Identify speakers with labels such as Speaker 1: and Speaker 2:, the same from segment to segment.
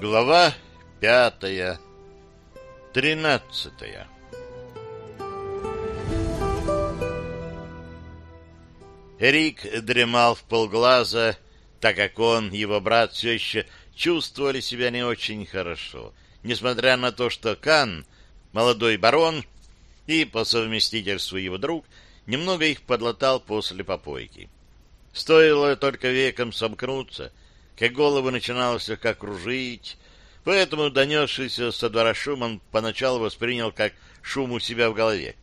Speaker 1: Глава пятая. Тринадцатая. Рик дремал в полглаза, так как он и его брат все еще чувствовали себя не очень хорошо, несмотря на то, что Кан, молодой барон и по совместительству его друг, немного их подлатал после попойки. Стоило только веком сомкнуться, как голову начинало слегка кружить, поэтому донесшийся со двора шум он поначалу воспринял как шум у себя в голове.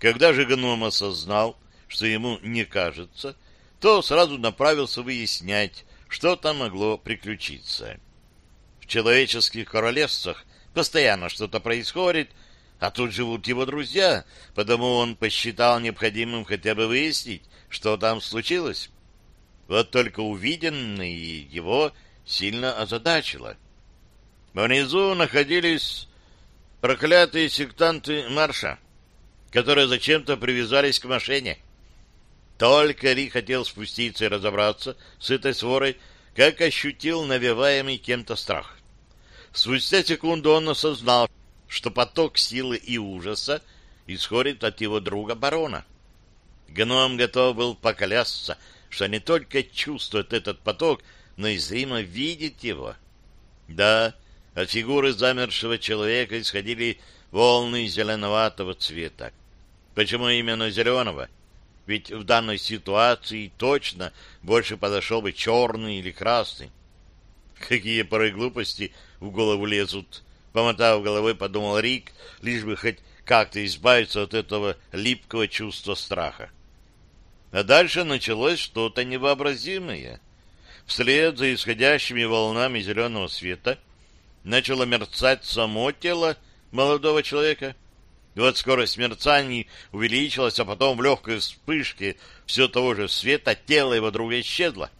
Speaker 1: Когда же гном осознал, что ему не кажется, то сразу направился выяснять, что там могло приключиться. В человеческих королевствах постоянно что-то происходит, а тут живут его друзья, потому он посчитал необходимым хотя бы выяснить, что там случилось. Вот только увиденное его сильно озадачило. Внизу находились проклятые сектанты марша, которые зачем-то привязались к машине. Только Ри хотел спуститься и разобраться с этой сворой, как ощутил навеваемый кем-то страх. Спустя секунду он осознал, что поток силы и ужаса исходит от его друга барона. Гном готов был поклясться, что не только чувствует этот поток, но и зримо видит его. Да, от фигуры замершего человека исходили волны зеленоватого цвета. Почему именно зеленого? Ведь в данной ситуации точно больше подошел бы черный или красный. Какие порой глупости в голову лезут. Помотав головой, подумал Рик, лишь бы хоть как-то избавиться от этого липкого чувства страха. А дальше началось что-то невообразимое. Вслед за исходящими волнами зеленого света начало мерцать само тело молодого человека — и вот скорость мерцаний увеличилась, а потом в легкой вспышке все того же света тело его друга исчезло.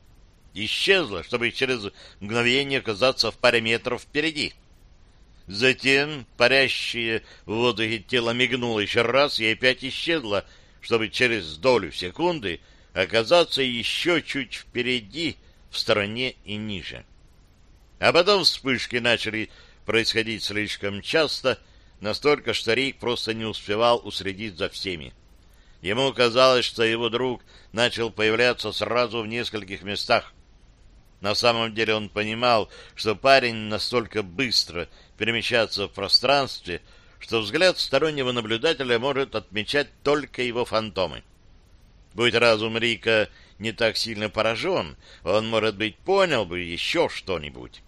Speaker 1: Исчезло, чтобы через мгновение оказаться в паре метров впереди. Затем парящее в воздухе тело мигнуло еще раз и опять исчезло, чтобы через долю секунды оказаться еще чуть впереди, в стороне и ниже. А потом вспышки начали происходить слишком часто, настолько, что Рик просто не успевал уследить за всеми. Ему казалось, что его друг начал появляться сразу в нескольких местах. На самом деле он понимал, что парень настолько быстро перемещается в пространстве, что взгляд стороннего наблюдателя может отмечать только его фантомы. Будь разум Рика не так сильно поражен, он, может быть, понял бы еще что-нибудь.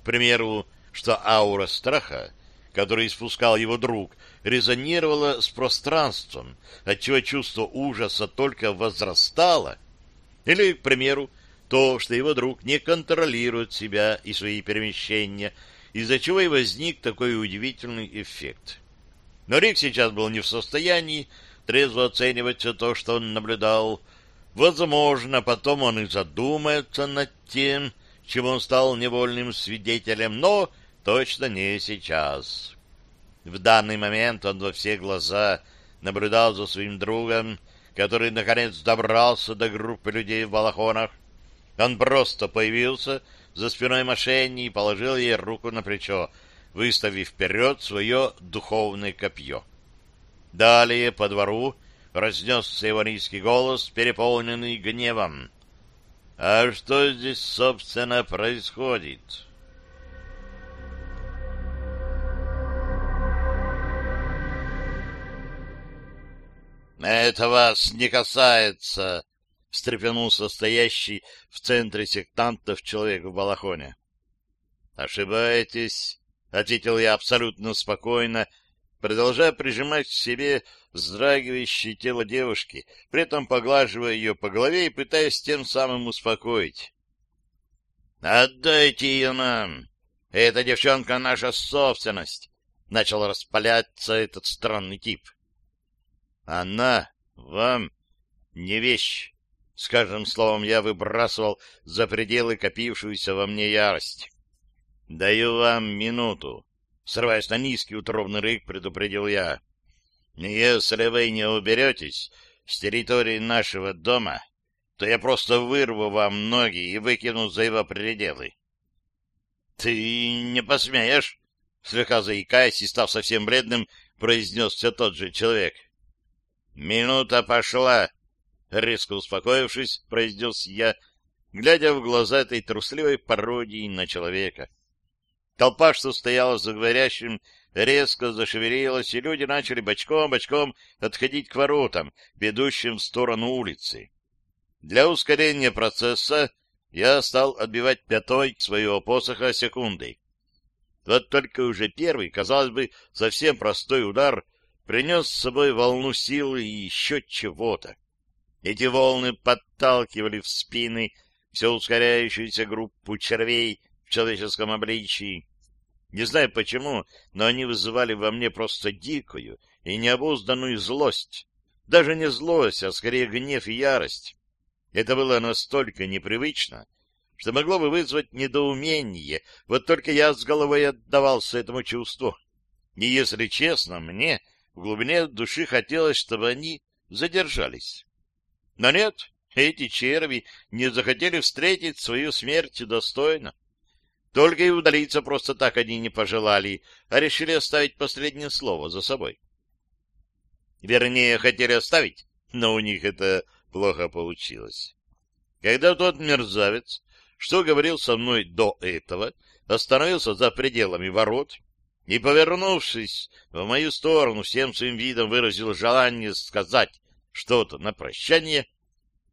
Speaker 1: К примеру, что аура страха который испускал его друг, резонировало с пространством, отчего чувство ужаса только возрастало. Или, к примеру, то, что его друг не контролирует себя и свои перемещения, из-за чего и возник такой удивительный эффект. Но Рик сейчас был не в состоянии трезво оценивать все то, что он наблюдал. Возможно, потом он и задумается над тем, чему он стал невольным свидетелем, но Точно не сейчас. В данный момент он во все глаза наблюдал за своим другом, который, наконец, добрался до группы людей в балахонах. Он просто появился за спиной мошенни и положил ей руку на плечо, выставив вперед свое духовное копье. Далее по двору разнесся его голос, переполненный гневом. «А что здесь, собственно, происходит?» «Это вас не касается!» — встрепенулся стоящий в центре сектантов человек в балахоне. «Ошибаетесь», — ответил я абсолютно спокойно, продолжая прижимать к себе вздрагивающее тело девушки, при этом поглаживая ее по голове и пытаясь тем самым успокоить. «Отдайте ее нам! Эта девчонка — наша собственность!» — начал распаляться этот странный тип. Она вам не вещь. С каждым словом я выбрасывал за пределы копившуюся во мне ярость. Даю вам минуту. Срываясь на низкий утробный рык, предупредил я. Если вы не уберетесь с территории нашего дома, то я просто вырву вам ноги и выкину за его пределы. Ты не посмеешь, слегка заикаясь и став совсем бледным, произнес все тот же человек. Минута пошла, резко успокоившись, произнес я, глядя в глаза этой трусливой пародии на человека. Толпа, что стояла за говорящим, резко зашевелилась, и люди начали бочком-бочком отходить к воротам, ведущим в сторону улицы. Для ускорения процесса я стал отбивать пятой своего посоха секундой. Вот только уже первый, казалось бы, совсем простой удар принес с собой волну силы и еще чего-то. Эти волны подталкивали в спины все ускоряющуюся группу червей в человеческом обличии. Не знаю почему, но они вызывали во мне просто дикую и необузданную злость. Даже не злость, а скорее гнев и ярость. Это было настолько непривычно, что могло бы вызвать недоумение, вот только я с головой отдавался этому чувству. И, если честно, мне в глубине души хотелось, чтобы они задержались. Но нет, эти черви не захотели встретить свою смерть достойно. Только и удалиться просто так они не пожелали, а решили оставить последнее слово за собой. Вернее, хотели оставить, но у них это плохо получилось. Когда тот мерзавец, что говорил со мной до этого, остановился за пределами ворот и, повернувшись в мою сторону, всем своим видом выразил желание сказать что-то на прощание,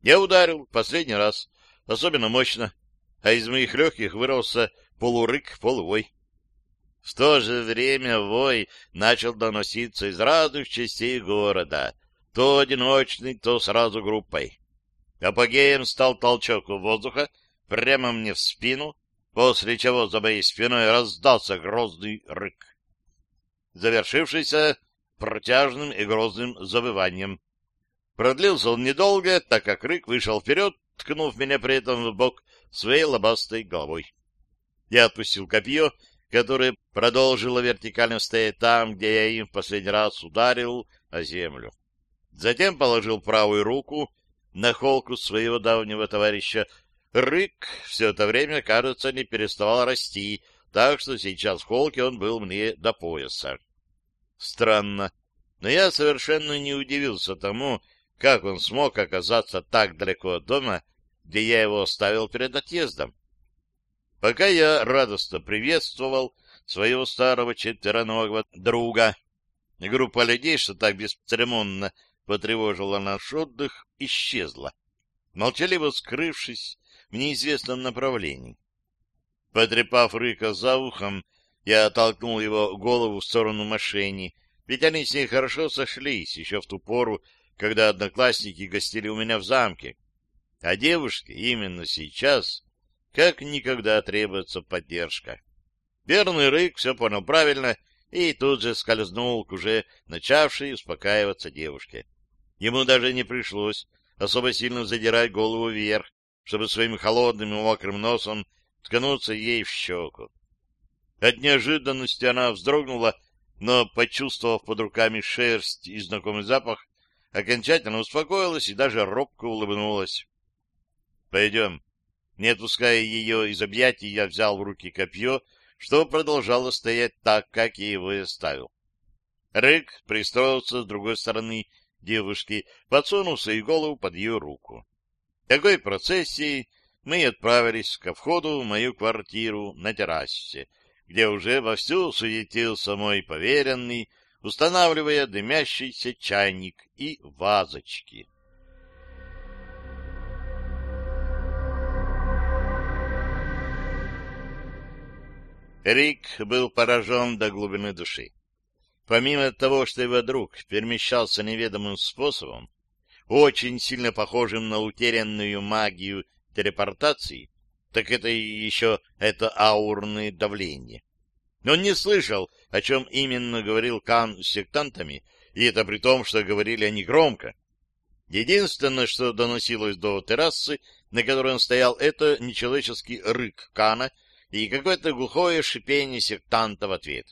Speaker 1: я ударил последний раз, особенно мощно, а из моих легких вырвался полурык, полувой. В то же время вой начал доноситься из разных частей города, то одиночный, то сразу группой. Апогеем стал толчок воздуха прямо мне в спину, после чего за моей спиной раздался грозный рык, завершившийся протяжным и грозным завыванием. Продлился он недолго, так как рык вышел вперед, ткнув меня при этом в бок своей лобастой головой. Я отпустил копье, которое продолжило вертикально стоять там, где я им в последний раз ударил о землю. Затем положил правую руку на холку своего давнего товарища. Рык все это время, кажется, не переставал расти, так что сейчас в холке он был мне до пояса. Странно, но я совершенно не удивился тому, как он смог оказаться так далеко от дома, где я его оставил перед отъездом? Пока я радостно приветствовал своего старого четвероногого друга, группа людей, что так бесцеремонно потревожила наш отдых, исчезла, молчаливо скрывшись в неизвестном направлении. Потрепав Рыка за ухом, я оттолкнул его голову в сторону машине, ведь они с ней хорошо сошлись еще в ту пору, когда одноклассники гостили у меня в замке. А девушке именно сейчас как никогда требуется поддержка. Верный рык все понял правильно и тут же скользнул к уже начавшей успокаиваться девушке. Ему даже не пришлось особо сильно задирать голову вверх, чтобы своим холодным и мокрым носом ткнуться ей в щеку. От неожиданности она вздрогнула, но, почувствовав под руками шерсть и знакомый запах, окончательно успокоилась и даже робко улыбнулась. — Пойдем. Не отпуская ее из объятий, я взял в руки копье, что продолжало стоять так, как я его и оставил. Рык пристроился с другой стороны девушки, подсунув свою голову под ее руку. Такой процессией мы отправились ко входу в мою квартиру на террасе, где уже вовсю суетился мой поверенный, устанавливая дымящийся чайник и вазочки. Рик был поражен до глубины души. Помимо того, что его друг перемещался неведомым способом, очень сильно похожим на утерянную магию телепортации, так это еще это аурное давление. Он не слышал, о чем именно говорил Кан с сектантами, и это при том, что говорили они громко. Единственное, что доносилось до террасы, на которой он стоял, это нечеловеческий рык Кана и какое-то глухое шипение сектанта в ответ.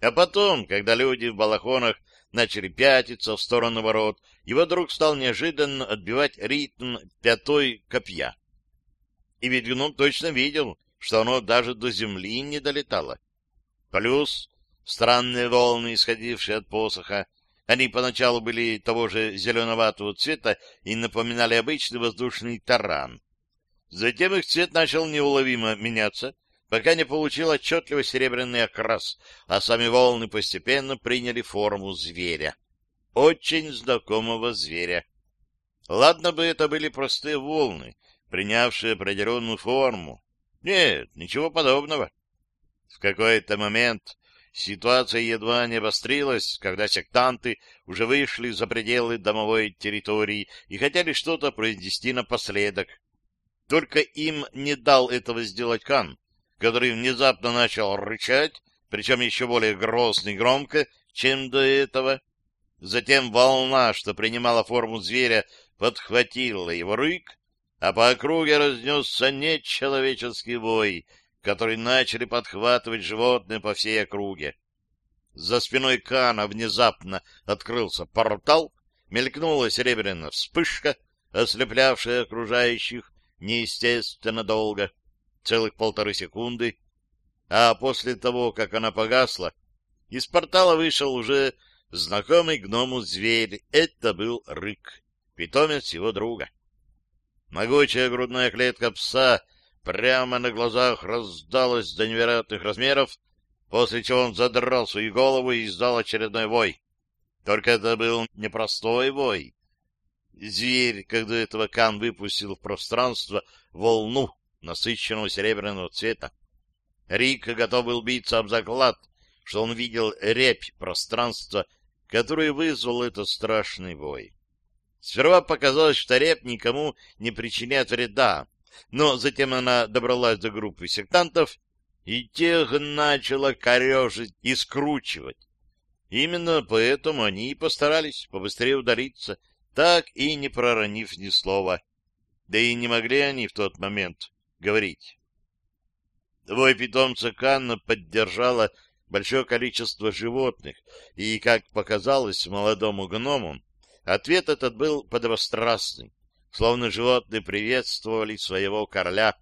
Speaker 1: А потом, когда люди в балахонах начали пятиться в сторону ворот, его друг стал неожиданно отбивать ритм пятой копья. И ведь гном точно видел, что оно даже до земли не долетало. Плюс странные волны, исходившие от посоха, они поначалу были того же зеленоватого цвета и напоминали обычный воздушный таран. Затем их цвет начал неуловимо меняться, пока не получил отчетливо серебряный окрас, а сами волны постепенно приняли форму зверя. Очень знакомого зверя. Ладно бы это были простые волны, принявшие определенную форму. Нет, ничего подобного. В какой-то момент ситуация едва не обострилась, когда сектанты уже вышли за пределы домовой территории и хотели что-то произнести напоследок. Только им не дал этого сделать Кан, который внезапно начал рычать, причем еще более грозно и громко, чем до этого. Затем волна, что принимала форму зверя, подхватила его рык, а по округе разнесся нечеловеческий вой, который начали подхватывать животные по всей округе. За спиной Кана внезапно открылся портал, мелькнула серебряная вспышка, ослеплявшая окружающих неестественно долго целых полторы секунды, а после того, как она погасла, из портала вышел уже знакомый гному зверь. Это был Рык, питомец его друга. Могучая грудная клетка пса прямо на глазах раздалась до невероятных размеров, после чего он задрал свою голову и издал очередной вой. Только это был непростой вой. Зверь, когда этого Кан выпустил в пространство волну, насыщенного серебряного цвета. Рик готов был биться об заклад, что он видел репь пространства, который вызвал этот страшный бой. Сперва показалось, что реп никому не причиняет вреда, но затем она добралась до группы сектантов, и тех начала корежить и скручивать. Именно поэтому они и постарались побыстрее удалиться, так и не проронив ни слова. Да и не могли они в тот момент говорить. Твой питомца Канна поддержала большое количество животных, и, как показалось молодому гному, ответ этот был подобострастный, словно животные приветствовали своего короля.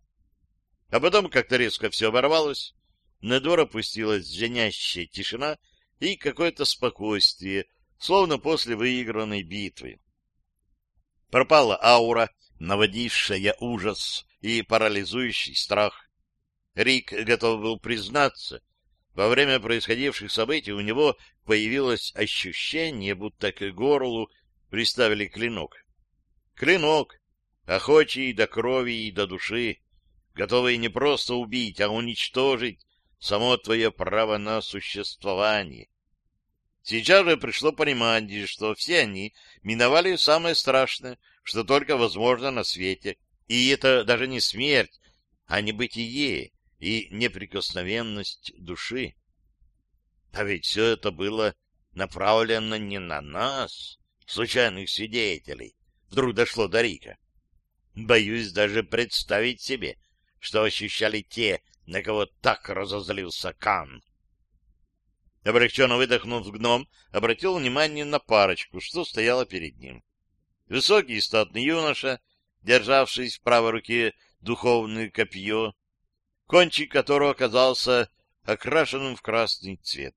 Speaker 1: А потом как-то резко все оборвалось, на двор опустилась звенящая тишина и какое-то спокойствие, словно после выигранной битвы. Пропала аура, наводившая ужас и парализующий страх. Рик готов был признаться, во время происходивших событий у него появилось ощущение, будто к горлу приставили клинок. Клинок, охочий до крови и до души, готовый не просто убить, а уничтожить само твое право на существование. Сейчас же пришло понимание, что все они миновали самое страшное, что только возможно на свете. И это даже не смерть, а небытие и неприкосновенность души. А ведь все это было направлено не на нас, случайных свидетелей. Вдруг дошло до Рика. Боюсь даже представить себе, что ощущали те, на кого так разозлился Кан. Облегченно выдохнув, гном обратил внимание на парочку, что стояла перед ним. Высокий и статный юноша, державший в правой руке духовное копье, кончик которого оказался окрашенным в красный цвет.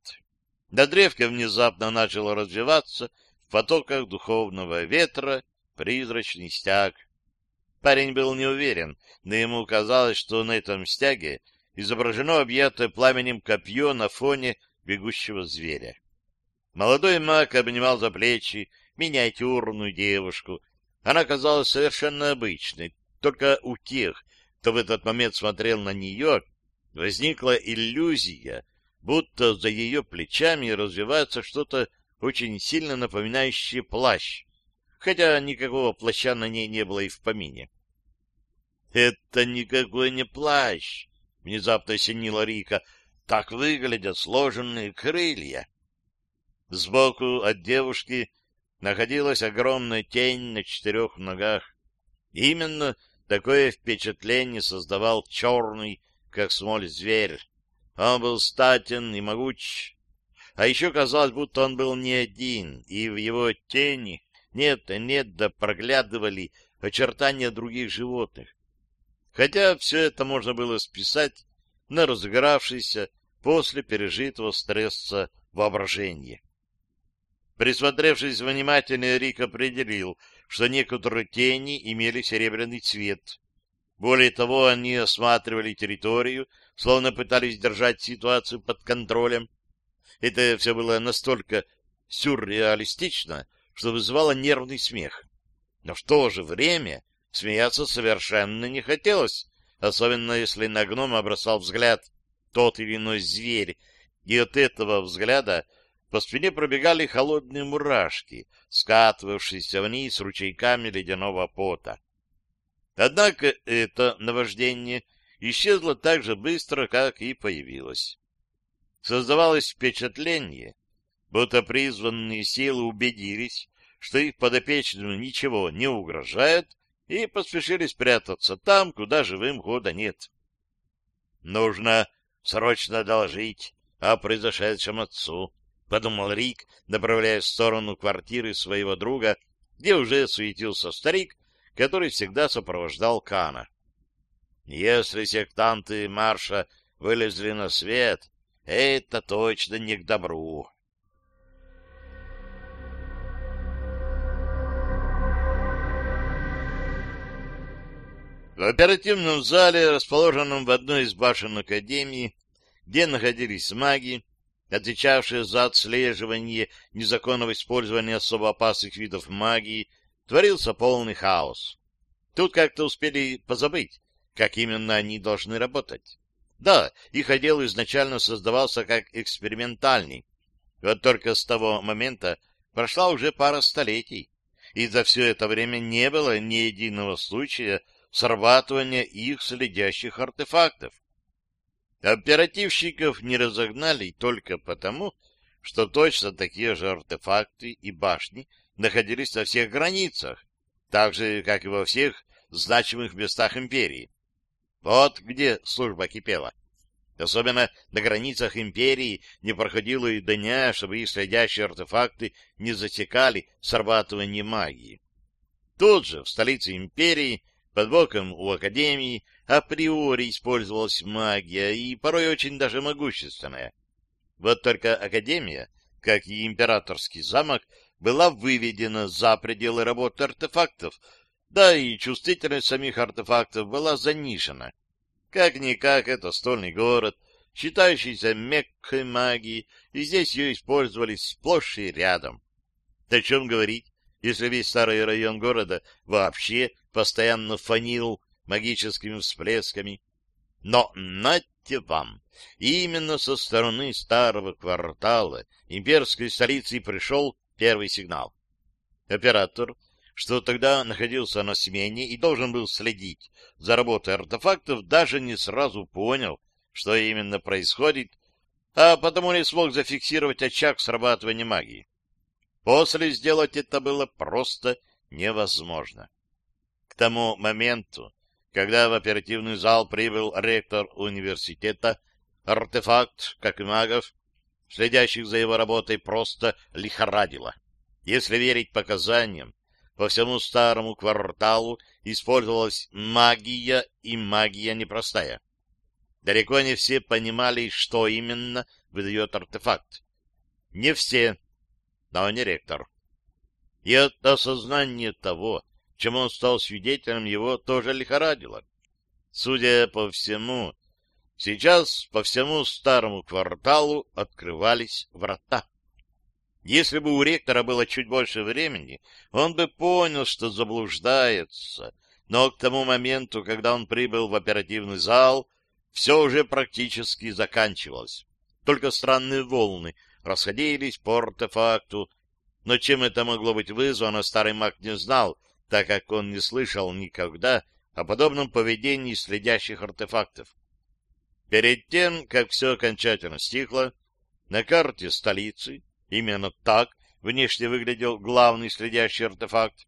Speaker 1: На древке внезапно начало развиваться в потоках духовного ветра призрачный стяг. Парень был не уверен, но ему казалось, что на этом стяге изображено объятое пламенем копье на фоне бегущего зверя. Молодой маг обнимал за плечи миниатюрную девушку. Она казалась совершенно обычной, только у тех, кто в этот момент смотрел на нее, возникла иллюзия, будто за ее плечами развивается что-то очень сильно напоминающее плащ, хотя никакого плаща на ней не было и в помине. — Это никакой не плащ! — внезапно осенила Рика. — Так выглядят сложенные крылья. Сбоку от девушки находилась огромная тень на четырех ногах. Именно такое впечатление создавал черный, как смоль, зверь. Он был статен и могуч. А еще казалось, будто он был не один, и в его тени нет нет да проглядывали очертания других животных. хотя все это можно было списать на разыгравшееся после пережитого стресса воображение. Присмотревшись внимательно, Рик определил, что некоторые тени имели серебряный цвет. Более того, они осматривали территорию, словно пытались держать ситуацию под контролем. Это все было настолько сюрреалистично, что вызывало нервный смех. Но в то же время смеяться совершенно не хотелось, особенно если на гнома бросал взгляд тот или иной зверь, и от этого взгляда по спине пробегали холодные мурашки, скатывавшиеся вниз ручейками ледяного пота. Однако это наваждение исчезло так же быстро, как и появилось. Создавалось впечатление, будто призванные силы убедились, что их подопечным ничего не угрожает, и поспешили спрятаться там, куда живым хода нет. Нужно срочно доложить о произошедшем отцу, — подумал Рик, направляясь в сторону квартиры своего друга, где уже суетился старик, который всегда сопровождал Кана. Если сектанты марша вылезли на свет, это точно не к добру. В оперативном зале, расположенном в одной из башен Академии, где находились маги, отвечавшие за отслеживание незаконного использования особо опасных видов магии, творился полный хаос. Тут как-то успели позабыть, как именно они должны работать. Да, их отдел изначально создавался как экспериментальный, вот только с того момента прошла уже пара столетий, и за все это время не было ни единого случая срабатывания их следящих артефактов. Оперативщиков не разогнали только потому, что точно такие же артефакты и башни находились на всех границах, так же, как и во всех значимых местах империи. Вот где служба кипела. Особенно на границах империи не проходило и дня, чтобы их следящие артефакты не засекали срабатывание магии. Тут же, в столице империи, под боком у Академии априори использовалась магия, и порой очень даже могущественная. Вот только Академия, как и Императорский замок, была выведена за пределы работы артефактов, да и чувствительность самих артефактов была занижена. Как-никак это стольный город, считающийся меккой магии, и здесь ее использовали сплошь и рядом. О чем говорить, если весь старый район города вообще постоянно фанил магическими всплесками. Но, нате вам, именно со стороны старого квартала имперской столицы пришел первый сигнал. Оператор, что тогда находился на смене и должен был следить за работой артефактов, даже не сразу понял, что именно происходит, а потому не смог зафиксировать очаг срабатывания магии. После сделать это было просто невозможно. К тому моменту, когда в оперативный зал прибыл ректор университета, артефакт, как и магов, следящих за его работой, просто лихорадило. Если верить показаниям, по всему старому кварталу использовалась магия, и магия непростая. Далеко не все понимали, что именно выдает артефакт. Не все, но не ректор. И от осознания того, чему он стал свидетелем, его тоже лихорадило. Судя по всему, сейчас по всему старому кварталу открывались врата. Если бы у ректора было чуть больше времени, он бы понял, что заблуждается, но к тому моменту, когда он прибыл в оперативный зал, все уже практически заканчивалось. Только странные волны расходились по артефакту, но чем это могло быть вызвано, старый маг не знал, так как он не слышал никогда о подобном поведении следящих артефактов. Перед тем, как все окончательно стихло, на карте столицы, именно так внешне выглядел главный следящий артефакт,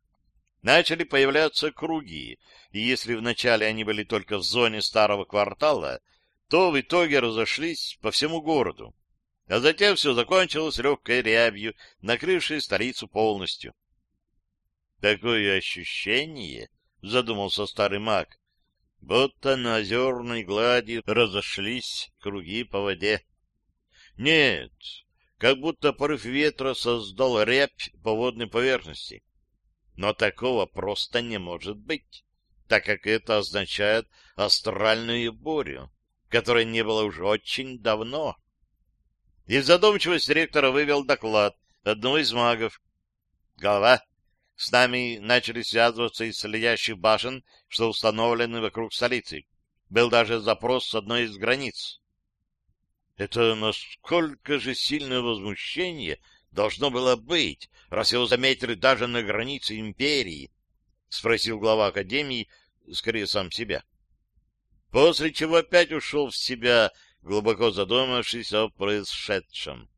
Speaker 1: начали появляться круги, и если вначале они были только в зоне старого квартала, то в итоге разошлись по всему городу. А затем все закончилось легкой рябью, накрывшей столицу полностью. Такое ощущение, — задумался старый маг, — будто на озерной глади разошлись круги по воде. Нет, как будто порыв ветра создал рябь по водной поверхности. Но такого просто не может быть, так как это означает астральную бурю, которой не было уже очень давно. Из задумчивости ректора вывел доклад одного из магов. Голова. С нами начали связываться из следящих башен, что установлены вокруг столицы. Был даже запрос с одной из границ. Это насколько же сильное возмущение должно было быть, раз его заметили даже на границе империи? — спросил глава Академии, скорее сам себя. После чего опять ушел в себя, глубоко задумавшись о происшедшем.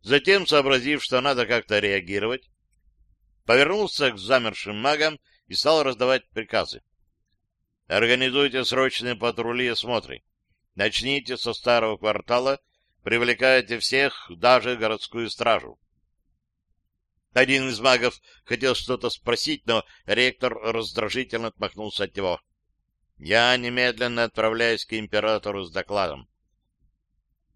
Speaker 1: Затем, сообразив, что надо как-то реагировать, повернулся к замершим магам и стал раздавать приказы. Организуйте срочные патрули и осмотры. Начните со старого квартала, привлекайте всех, даже городскую стражу. Один из магов хотел что-то спросить, но ректор раздражительно отмахнулся от него. Я немедленно отправляюсь к императору с докладом.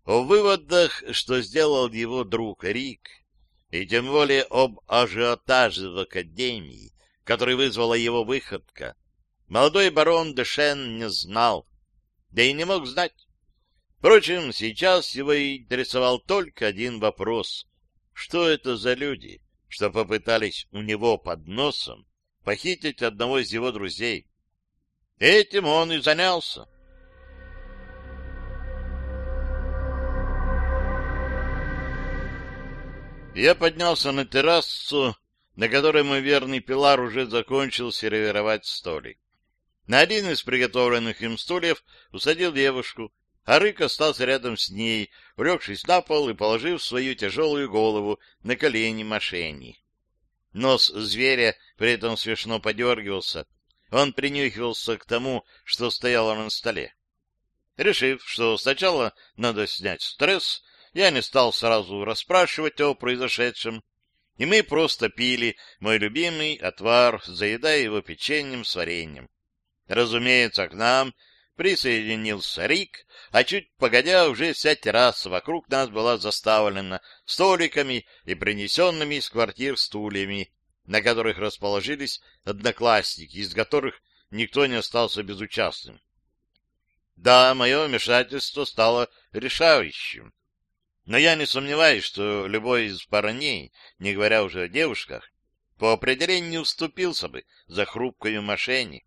Speaker 1: О выводах, что сделал его друг Рик, и тем более об ажиотаже в Академии, который вызвала его выходка, молодой барон Дешен не знал, да и не мог знать. Впрочем, сейчас его интересовал только один вопрос. Что это за люди, что попытались у него под носом похитить одного из его друзей? Этим он и занялся. Я поднялся на террасу, на которой мой верный Пилар уже закончил сервировать столик. На один из приготовленных им стульев усадил девушку, а Рык остался рядом с ней, улегшись на пол и положив свою тяжелую голову на колени мошенни. Нос зверя при этом смешно подергивался. Он принюхивался к тому, что стояло на столе. Решив, что сначала надо снять стресс, я не стал сразу расспрашивать о произошедшем, и мы просто пили мой любимый отвар, заедая его печеньем с вареньем. Разумеется, к нам присоединился Рик, а чуть погодя уже вся терраса вокруг нас была заставлена столиками и принесенными из квартир стульями, на которых расположились одноклассники, из которых никто не остался безучастным. Да, мое вмешательство стало решающим. Но я не сомневаюсь, что любой из парней, не говоря уже о девушках, по определению не уступился бы за хрупкую мошенни.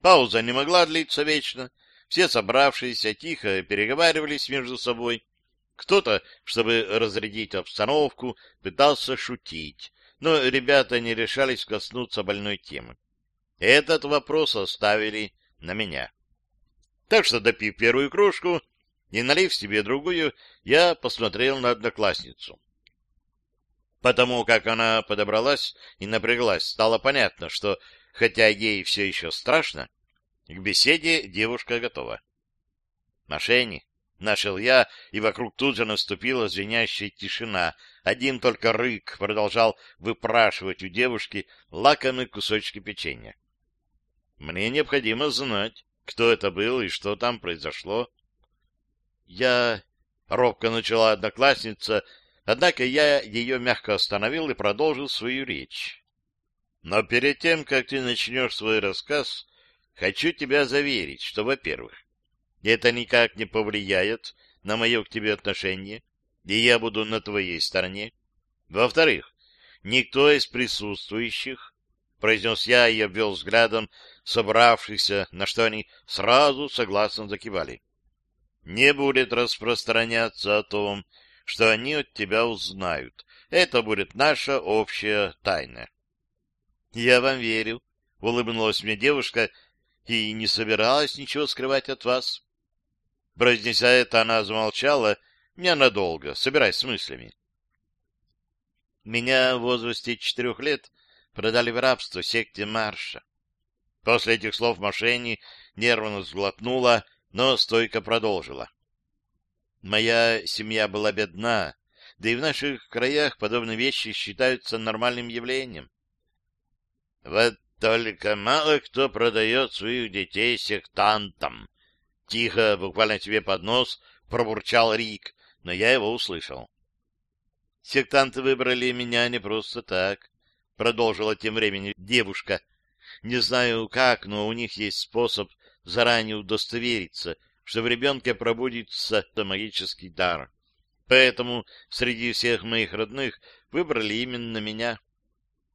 Speaker 1: Пауза не могла длиться вечно. Все собравшиеся тихо переговаривались между собой. Кто-то, чтобы разрядить обстановку, пытался шутить, но ребята не решались коснуться больной темы. Этот вопрос оставили на меня. Так что, допив первую кружку, и, налив себе другую, я посмотрел на одноклассницу. Потому как она подобралась и напряглась, стало понятно, что, хотя ей все еще страшно, к беседе девушка готова. «Мошенни!» — нашел я, и вокруг тут же наступила звенящая тишина. Один только рык продолжал выпрашивать у девушки лакомые кусочки печенья. «Мне необходимо знать, кто это был и что там произошло». Я... Робко начала одноклассница, однако я ее мягко остановил и продолжил свою речь. Но перед тем, как ты начнешь свой рассказ, хочу тебя заверить, что, во-первых, это никак не повлияет на мое к тебе отношение, и я буду на твоей стороне. Во-вторых, никто из присутствующих, произнес я и обвел взглядом собравшихся, на что они сразу согласно закивали не будет распространяться о том, что они от тебя узнают. Это будет наша общая тайна. — Я вам верю, — улыбнулась мне девушка, и не собиралась ничего скрывать от вас. Произнеся это, она замолчала ненадолго, собираясь с мыслями. Меня в возрасте четырех лет продали в рабство секте Марша. После этих слов Машени нервно сглотнула, но стойко продолжила. Моя семья была бедна, да и в наших краях подобные вещи считаются нормальным явлением. Вот Только мало кто продает своих детей сектантам. Тихо, буквально тебе под нос, пробурчал Рик, но я его услышал. Сектанты выбрали меня не просто так, продолжила тем временем девушка. Не знаю как, но у них есть способ заранее удостовериться, что в ребенке пробудится магический дар. Поэтому среди всех моих родных выбрали именно меня.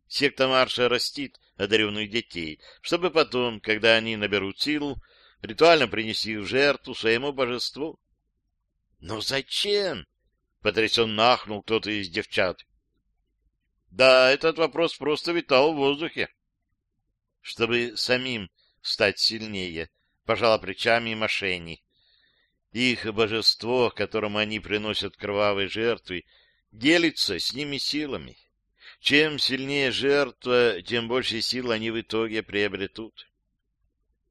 Speaker 1: Секта Марша растит одаренных детей, чтобы потом, когда они наберут силу, ритуально принести в жертву своему божеству. — Но зачем? — потрясенно ахнул кто-то из девчат. Да, этот вопрос просто витал в воздухе. — Чтобы самим стать сильнее, — пожала плечами мошенни. Их божество, которому они приносят кровавые жертвы, делится с ними силами. Чем сильнее жертва, тем больше сил они в итоге приобретут.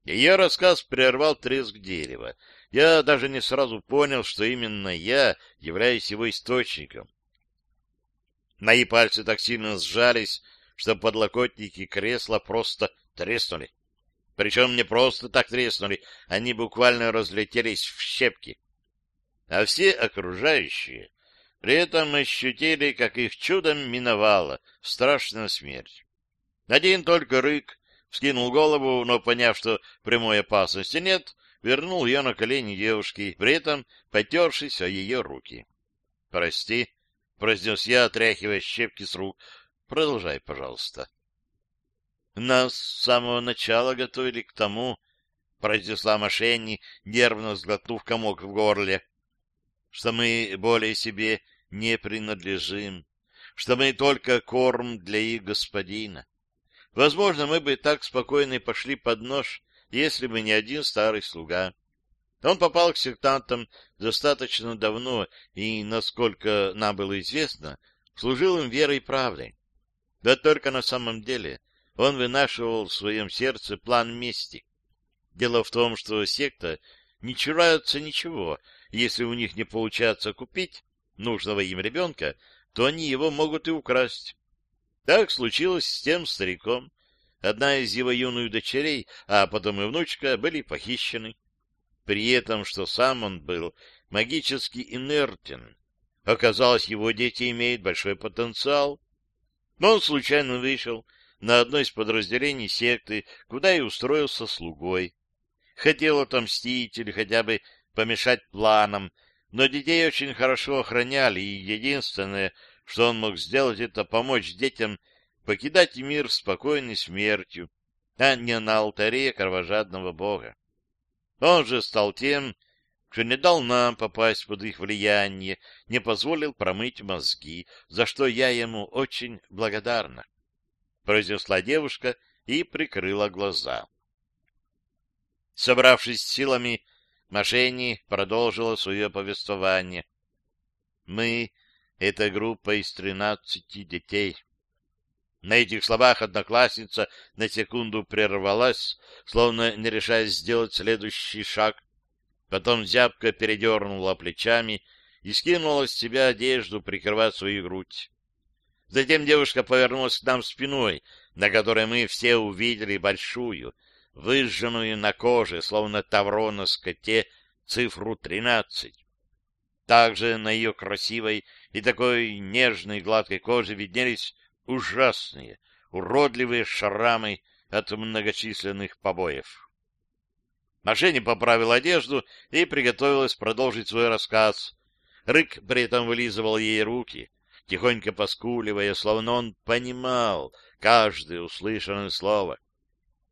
Speaker 1: Ее рассказ прервал треск дерева. Я даже не сразу понял, что именно я являюсь его источником. Мои пальцы так сильно сжались, что подлокотники кресла просто треснули. Причем не просто так треснули, они буквально разлетелись в щепки. А все окружающие при этом ощутили, как их чудом миновала страшная смерть. Один только рык вскинул голову, но, поняв, что прямой опасности нет, вернул ее на колени девушки, при этом потершись о ее руки. — Прости, — произнес я, отряхивая щепки с рук. — Продолжай, пожалуйста. — Нас с самого начала готовили к тому, — произнесла Мошенни, нервно сглотнув комок в горле, что мы более себе не принадлежим, что мы только корм для их господина. Возможно, мы бы так спокойно пошли под нож, если бы не один старый слуга. Он попал к сектантам достаточно давно и, насколько нам было известно, служил им верой и правдой. Да только на самом деле он вынашивал в своем сердце план мести. Дело в том, что секта не чураются ничего, если у них не получается купить нужного им ребенка, то они его могут и украсть. Так случилось с тем стариком. Одна из его юных дочерей, а потом и внучка, были похищены. При этом, что сам он был магически инертен. Оказалось, его дети имеют большой потенциал. Но он случайно вышел на одно из подразделений секты, куда и устроился слугой. Хотел отомстить или хотя бы помешать планам, но детей очень хорошо охраняли, и единственное, что он мог сделать, это помочь детям покидать мир спокойной смертью, а не на алтаре кровожадного бога. Он же стал тем, кто не дал нам попасть под их влияние, не позволил промыть мозги, за что я ему очень благодарна, — произнесла девушка и прикрыла глаза. Собравшись силами, Мошенни продолжила свое повествование. «Мы — это группа из тринадцати детей». На этих словах одноклассница на секунду прервалась, словно не решаясь сделать следующий шаг. Потом зябко передернула плечами и скинула с себя одежду, прикрывая свою грудь. Затем девушка повернулась к нам спиной, на которой мы все увидели большую, выжженную на коже, словно тавро на скоте, цифру тринадцать. Также на ее красивой и такой нежной гладкой коже виднелись ужасные, уродливые шрамы от многочисленных побоев. Машине поправил одежду и приготовилась продолжить свой рассказ. Рык при этом вылизывал ей руки, тихонько поскуливая, словно он понимал каждое услышанное слово.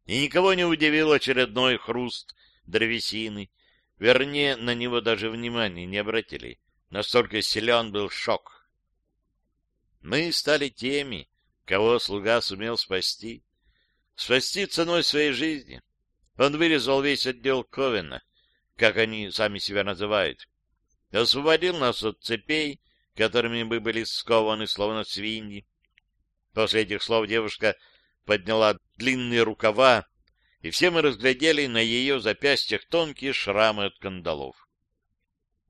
Speaker 1: И никого не удивил очередной хруст древесины. Вернее, на него даже внимания не обратили. Настолько силен был шок. Мы стали теми, кого слуга сумел спасти. Спасти ценой своей жизни. Он вырезал весь отдел Ковена, как они сами себя называют. Освободил нас от цепей, которыми мы были скованы, словно свиньи. После этих слов девушка подняла длинные рукава, и все мы разглядели на ее запястьях тонкие шрамы от кандалов.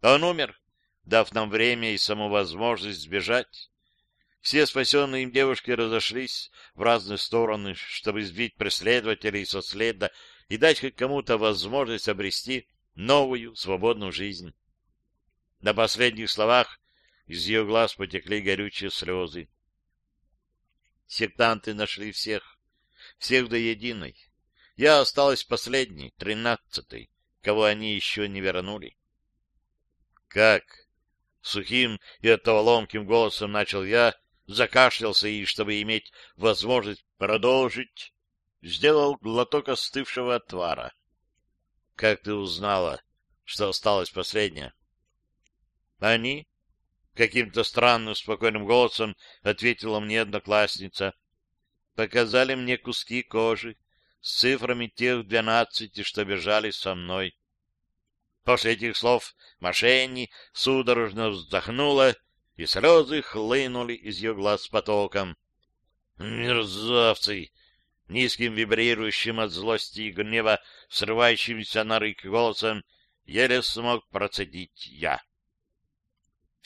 Speaker 1: Он умер, дав нам время и саму возможность сбежать. Все спасенные им девушки разошлись в разные стороны, чтобы сбить преследователей со следа и дать хоть кому-то возможность обрести новую свободную жизнь. На последних словах из ее глаз потекли горючие слезы. Сектанты нашли всех, всех до единой. Я осталась последней, тринадцатой, кого они еще не вернули. — Как? — сухим и оттого ломким голосом начал я, закашлялся и, чтобы иметь возможность продолжить, сделал глоток остывшего отвара. — Как ты узнала, что осталась последняя? — Они? — каким-то странным спокойным голосом ответила мне одноклассница. — Показали мне куски кожи с цифрами тех двенадцати, что бежали со мной. После этих слов Машенни судорожно вздохнула, и слезы хлынули из ее глаз потоком. «Мерзавцы!» Низким, вибрирующим от злости и гнева, срывающимся на рык голосом, еле смог процедить я.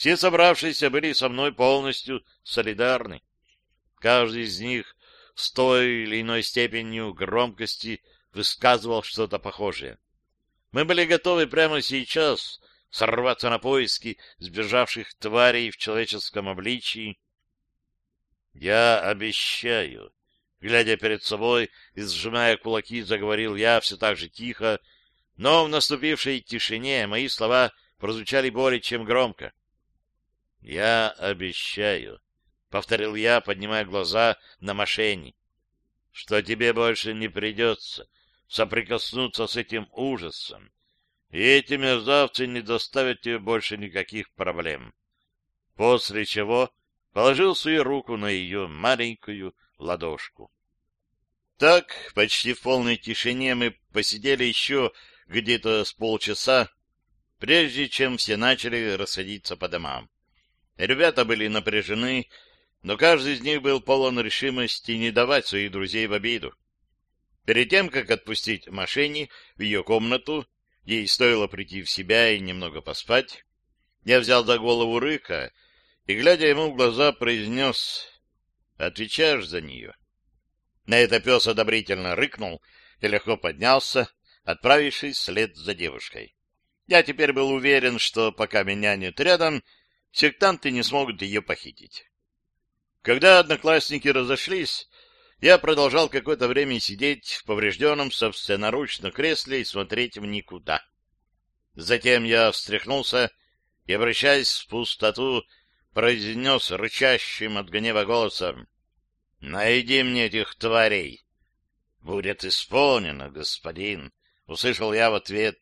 Speaker 1: Все собравшиеся были со мной полностью солидарны. Каждый из них с той или иной степенью громкости высказывал что-то похожее. Мы были готовы прямо сейчас сорваться на поиски сбежавших тварей в человеческом обличии. Я обещаю, глядя перед собой и сжимая кулаки, заговорил я все так же тихо, но в наступившей тишине мои слова прозвучали более чем громко. Я обещаю, — повторил я, поднимая глаза на мошенни, — что тебе больше не придется соприкоснуться с этим ужасом, и эти мерзавцы не доставят тебе больше никаких проблем. После чего положил свою руку на ее маленькую ладошку. Так, почти в полной тишине мы посидели еще где-то с полчаса, прежде чем все начали расходиться по домам. Ребята были напряжены но каждый из них был полон решимости не давать своих друзей в обиду. Перед тем, как отпустить Машени в ее комнату, ей стоило прийти в себя и немного поспать, я взял за голову Рыка и, глядя ему в глаза, произнес «Отвечаешь за нее?» На это пес одобрительно рыкнул и легко поднялся, отправившись вслед за девушкой. Я теперь был уверен, что пока меня нет рядом, сектанты не смогут ее похитить. Когда одноклассники разошлись, я продолжал какое-то время сидеть в поврежденном собственноручно кресле и смотреть в никуда. Затем я встряхнулся и, обращаясь в пустоту, произнес рычащим от гнева голосом «Найди мне этих тварей!» «Будет исполнено, господин!» — услышал я в ответ